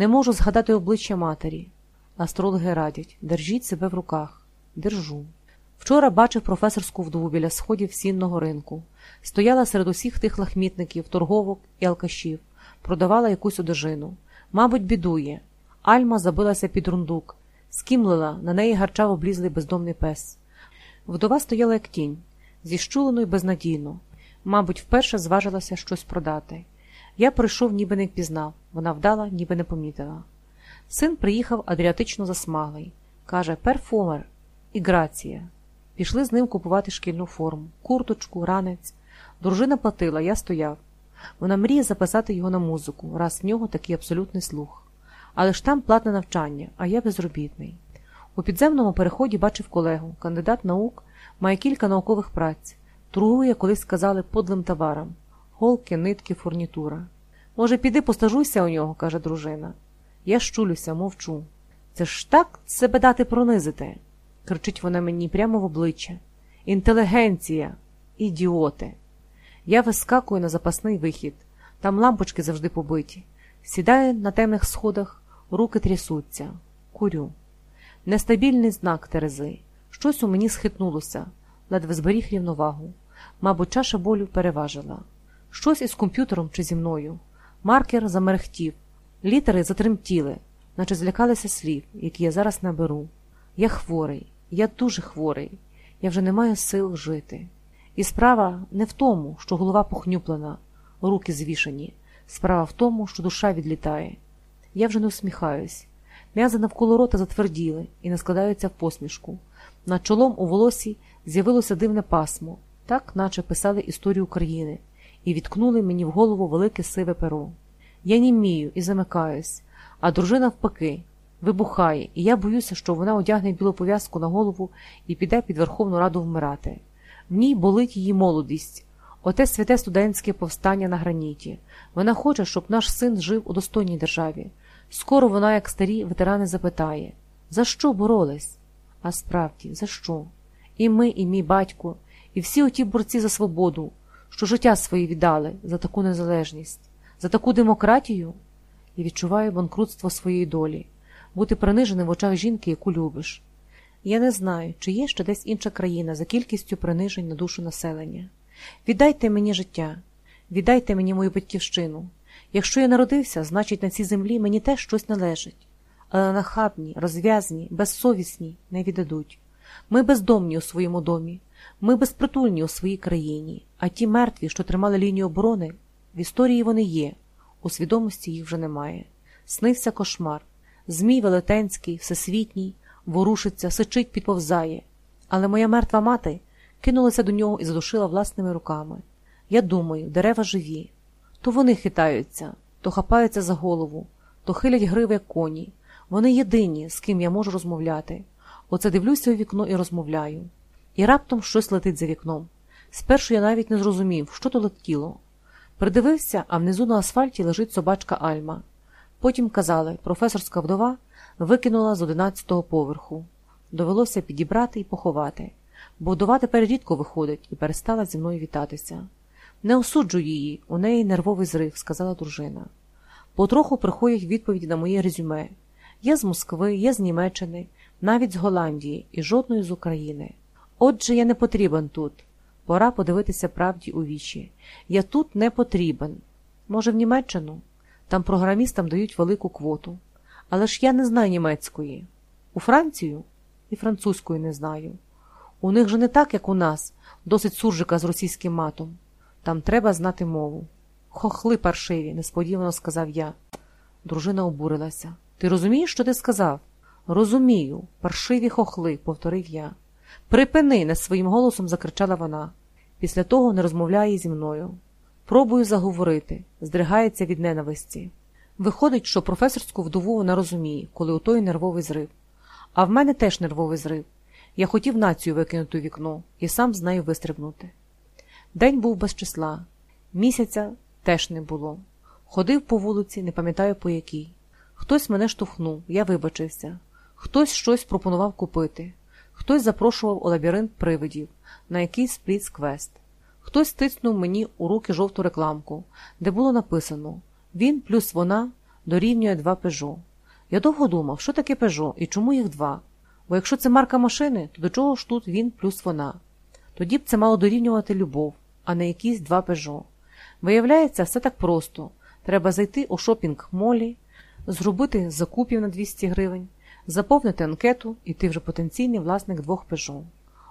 Не можу згадати обличчя матері. Астрологи радять держіть себе в руках. Держу. Вчора бачив професорську вдову біля сходів сінного ринку. Стояла серед усіх тих лахмітників, торговок і алкашів, продавала якусь одежину. Мабуть, бідує. Альма забилася під рундук, скімлила, на неї гарчав облізлий бездомний пес. Вдова стояла як тінь, зіщулено й безнадійно. Мабуть, вперше зважилася щось продати. Я прийшов, ніби не впізнав, вона вдала, ніби не помітила. Син приїхав адріатично засмаглий. Каже, перфумер і грація. Пішли з ним купувати шкільну форму, курточку, ранець. Дружина платила, я стояв. Вона мріє записати його на музику, раз в нього такий абсолютний слух. Але ж там платне навчання, а я безробітний. У підземному переході бачив колегу, кандидат наук, має кілька наукових праць, торгує, колись сказали, подлим товаром голки, нитки, фурнітура. Може, піди постажуйся у нього, каже дружина. Я щулюся, мовчу. Це ж так себе дати пронизити, кричить вона мені прямо в обличчя. Інтелігенція, ідіоти. Я вискакую на запасний вихід, там лампочки завжди побиті. Сідаю на темних сходах, руки трясуться, курю. Нестабільний знак Терези. Щось у мені схитнулося, ледве зберіг рівновагу. Мабуть, чаша болю переважила. Щось із комп'ютером чи зі мною. Маркер замерехтів, літери затремтіли, наче злякалися слів, які я зараз наберу. Я хворий, я дуже хворий, я вже не маю сил жити. І справа не в тому, що голова похнюплена, руки звішані. Справа в тому, що душа відлітає. Я вже не усміхаюсь. М'язи навколо рота затверділи і не складаються в посмішку. Над чолом у волосі з'явилося дивне пасмо, так наче писали історію України, і відкнули мені в голову велике сиве перо. Я німію і замикаюсь, а дружина впаки, вибухає, і я боюся, що вона одягне білу пов'язку на голову і піде під Верховну Раду вмирати. В ній болить її молодість, оте святе студентське повстання на граніті. Вона хоче, щоб наш син жив у достойній державі. Скоро вона, як старі ветерани, запитає за що боролись? А справді, за що? І ми, і мій батько, і всі оті борці за свободу, що життя свої віддали за таку незалежність, за таку демократію, і відчуваю банкрутство своєї долі, бути приниженим в очах жінки, яку любиш. Я не знаю, чи є ще десь інша країна за кількістю принижень на душу населення. Віддайте мені життя, віддайте мені мою батьківщину. Якщо я народився, значить на цій землі мені теж щось належить. Але нахабні, розв'язні, безсовісні не віддадуть. Ми бездомні у своєму домі, ми безпритульні у своїй країні, а ті мертві, що тримали лінію оборони, в історії вони є, у свідомості їх вже немає. Снився кошмар. Змій велетенський, всесвітній, ворушиться, сичить, підповзає. Але моя мертва мати кинулася до нього і задушила власними руками. Я думаю, дерева живі. То вони хитаються, то хапаються за голову, то хилять гриви, як коні. Вони єдині, з ким я можу розмовляти. Оце дивлюся у вікно і розмовляю. І раптом щось летить за вікном. Спершу я навіть не зрозумів, що то летіло. Придивився, а внизу на асфальті лежить собачка Альма. Потім казали, професорська вдова викинула з одинадцятого поверху. Довелося підібрати і поховати, бо вдова тепер рідко виходить і перестала зі мною вітатися. Не осуджу її, у неї нервовий зрив, сказала дружина. Потроху приходять відповіді на моє резюме. Я з Москви, я з Німеччини, навіть з Голландії і жодної з України. Отже, я не потрібен тут. Пора подивитися правді у вічі. Я тут не потрібен. Може, в Німеччину? Там програмістам дають велику квоту. Але ж я не знаю німецької. У Францію і французької не знаю. У них же не так, як у нас, досить суржика з російським матом. Там треба знати мову. Хохли паршиві, несподівано сказав я. Дружина обурилася. Ти розумієш, що ти сказав? Розумію, паршиві хохли, повторив я. Припини, не своїм голосом закричала вона. Після того не розмовляє зі мною. Пробую заговорити, здригається від ненависті. Виходить, що професорську вдову вона розуміє, коли у той нервовий зрив. А в мене теж нервовий зрив. Я хотів націю викинути у вікно і сам з нею вистрибнути. День був без числа, місяця теж не було. Ходив по вулиці, не пам'ятаю по якій. Хтось мене штовхнув, я вибачився, хтось щось пропонував купити, хтось запрошував у лабіринт привидів на якийсь пліц-квест. Хтось тиснув мені у руки жовту рекламку, де було написано Він плюс вона дорівнює 2 пежо. Я довго думав, що таке пежо і чому їх два. Бо якщо це марка машини, то до чого ж тут він плюс вона? Тоді б це мало дорівнювати любов, а не якісь два пежо. Виявляється, все так просто. Треба зайти у шопінг молі, зробити закупів на 200 гривень, заповнити анкету, і ти вже потенційний власник двох пежо.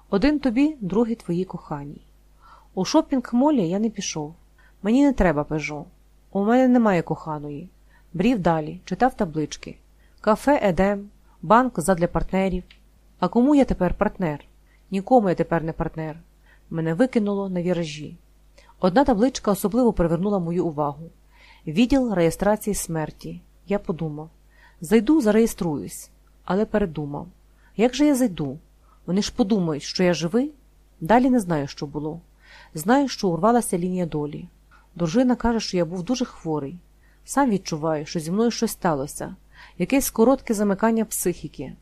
Один тобі, другий твоїй коханій. У шопінг молі я не пішов. Мені не треба пежо. У мене немає коханої. Брів далі, читав таблички. Кафе Едем, банк задля партнерів. А кому я тепер партнер? Нікому я тепер не партнер. Мене викинуло на віражі. Одна табличка особливо привернула мою увагу. Відділ реєстрації смерті. Я подумав зайду, зареєструюсь, але передумав. Як же я зайду? Вони ж подумають, що я живий? Далі не знаю, що було. Знаю, що урвалася лінія долі. Дружина каже, що я був дуже хворий. Сам відчуваю, що зі мною щось сталося, якесь коротке замикання психіки.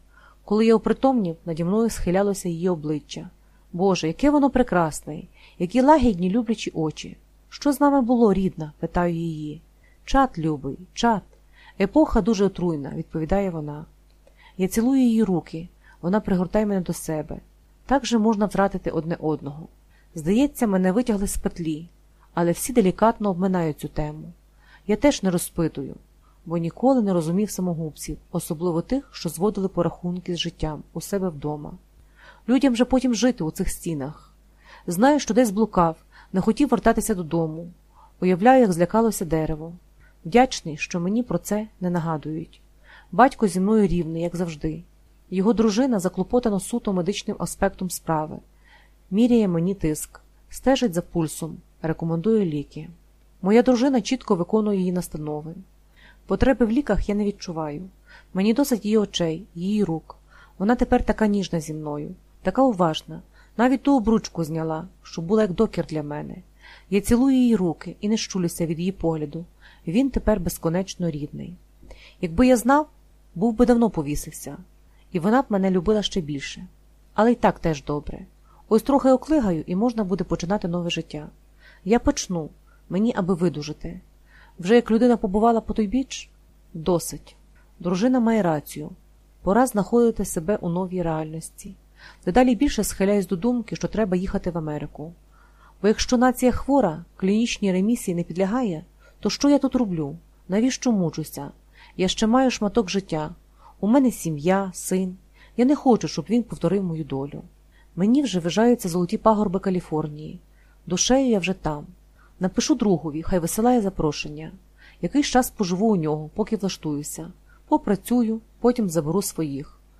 Коли я опритомнів, наді мною схилялося її обличчя. Боже, яке воно прекрасне, які лагідні люблячі очі. Що з нами було, рідна? питаю її. Чат, любий, чат. Епоха дуже отруйна, відповідає вона. Я цілую її руки, вона пригортає мене до себе. Так же можна втратити одне одного. Здається, мене витягли з петлі, але всі делікатно обминають цю тему. Я теж не розпитую, бо ніколи не розумів самогубців, особливо тих, що зводили порахунки з життям у себе вдома. Людям же потім жити у цих стінах. Знаю, що десь блукав, не хотів вертатися додому. Уявляю, як злякалося дерево. Вдячний, що мені про це не нагадують. Батько зі мною рівний, як завжди. Його дружина заклопотана суто медичним аспектом справи. Міряє мені тиск, стежить за пульсом, рекомендує ліки. Моя дружина чітко виконує її настанови. Потреби в ліках я не відчуваю. Мені досить її очей, її рук. Вона тепер така ніжна зі мною, така уважна. Навіть ту обручку зняла, що була як докір для мене. Я цілую її руки і не щулюся від її погляду. Він тепер безконечно рідний. Якби я знав, був би давно повісився, і вона б мене любила ще більше. Але й так теж добре. Ось трохи оклигаю, і можна буде починати нове життя. Я почну, мені аби видужити. Вже як людина побувала по той біч? Досить. Дружина має рацію. Пора знаходити себе у новій реальності. Дедалі більше схиляюсь до думки, що треба їхати в Америку. Бо якщо нація хвора, клінічній ремісії не підлягає, то що я тут роблю? Навіщо мучуся? Я ще маю шматок життя. У мене сім'я, син. Я не хочу, щоб він повторив мою долю. Мені вже вижаються золоті пагорби Каліфорнії. Душею я вже там. Напишу другові, хай висилає запрошення. Якийсь час поживу у нього, поки влаштуюся. Попрацюю, потім заберу своїх.